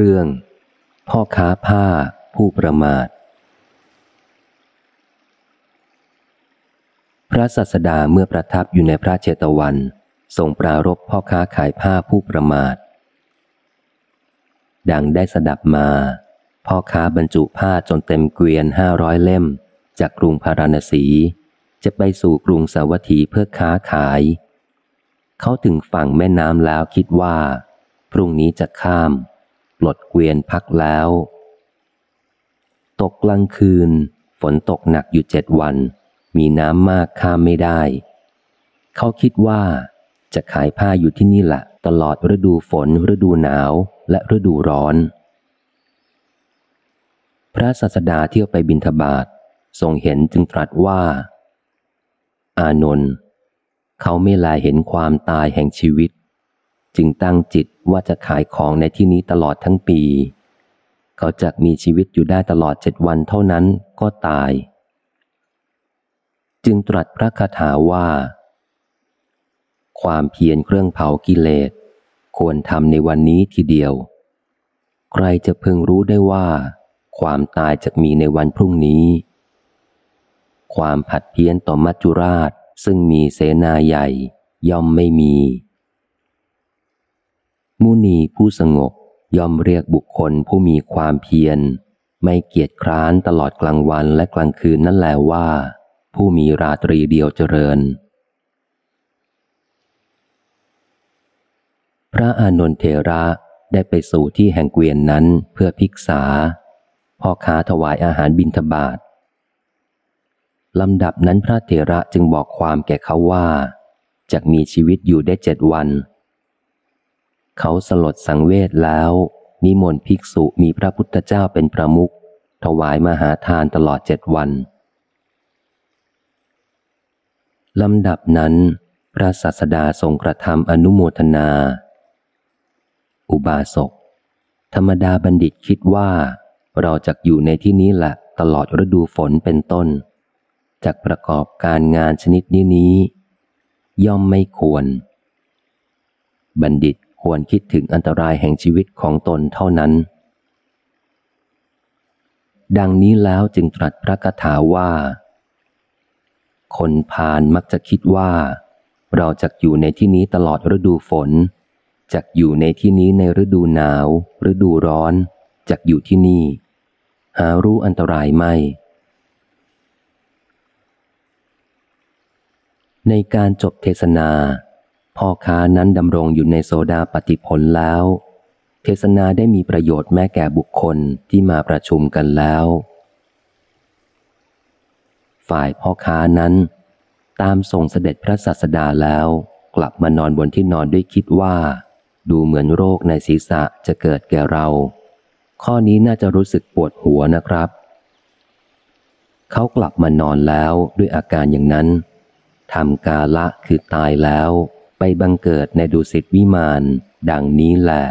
เรื่อง พ่อค้าผ้าผู้ประมาท พระสัสดาเมื่อประทับอยู่ในพระเจตวัน ทรงปรารบพ่อค้าขายผ้าผู้ประมาท ดังได้สดับมา พ่อค้าบรรจุผ้าจนเต็มเกวียนห้าร้อยเล่ม จากกรุงพาราณสี จะไปสู่กรุงสาวัตถีเพื่อค้าขาย เขาถึงฝั่งแม่น้ำแล้วคิดว่า พรุ่งนี้จะข้าม ปลดเกวียนพักแล้ว ตกกลางคืน ฝนตกหนักอยู่เจ็ดวัน มีน้ำมากข้ามไม่ได้ เขาคิดว่าจะขายผ้าอยู่ที่นี่แหละตลอดฤดูฝนฤดูหนาวและฤดูร้อน พระศาสดาเที่ยวไปบินทบาททรงเห็นจึงตรัสว่า อานนท์เขาไม่ลายเห็นความตายแห่งชีวิต จึงตั้งจิตว่าจะขายของในที่นี้ตลอดทั้งปี เขาจะมีชีวิตอยู่ได้ตลอดเจ็ดวันเท่านั้นก็ตาย จึงตรัสพระคาถาว่า ความเพียรเครื่องเผากิเลส ควรทำในวันนี้ทีเดียว ใครจะพึงรู้ได้ว่า ความตายจะมีในวันพรุ่งนี้ ความผัดเพี้ยนต่อมัจจุราชซึ่งมีเสนาใหญ่ย่อมไม่มี มุนีผู้สงบย่อมเรียกบุคคลผู้มีความเพียร ไม่เกียจคร้านตลอดกลางวันและกลางคืนนั่นแหละว่า ผู้มีราตรีเดียวเจริญ พระอานนทเทระได้ไปสู่ที่แห่งเกวียนนั้นเพื่อพิกษาพ่อค้าถวายอาหารบิณฑบาตลำดับนั้นพระเถระจึงบอกความแก่เขาว่าจะมีชีวิตอยู่ได้เจ็ดวัน เขาสลดสังเวชแล้ว นิมนต์ภิกษุมีพระพุทธเจ้าเป็นประมุขถวายมหาทานตลอดเจ็ดวันลำดับนั้น พระศาสดาทรงกระทำอนุโมทนา อุบาสก ธรรมดาบัณฑิตคิดว่า เราจะอยู่ในที่นี้แหละตลอดฤดูฝนเป็นต้นจากประกอบการงานชนิดนี้นี้ ย่อมไม่ควร บัณฑิต ควรคิดถึงอันตรายแห่งชีวิตของตนเท่านั้น ดังนี้แล้วจึงตรัสพระคาถาว่า คนพาลมักจะคิดว่า เราจะอยู่ในที่นี้ตลอดฤดูฝนจักอยู่ในที่นี้ในฤดูหนาว ฤดูร้อนจักอยู่ที่นี่ หารู้อันตรายไม่ ในการจบเทศนา พ่อค้านั้นดำรงอยู่ในโซดาปฏิผลแล้ว เทศนาได้มีประโยชน์แม้แก่บุคคลที่มาประชุมกันแล้ว ฝ่ายพ่อค้านั้น ตามส่งเสด็จพระศาสดาแล้ว กลับมานอนบนที่นอนด้วยคิดว่า ดูเหมือนโรคในศีรษะจะเกิดแก่เรา ข้อนี้น่าจะรู้สึกปวดหัวนะครับ เขากลับมานอนแล้วด้วยอาการอย่างนั้นทำกาละคือตายแล้ว ไปบังเกิดในดุสิตวิมาน ดังนี้แหละ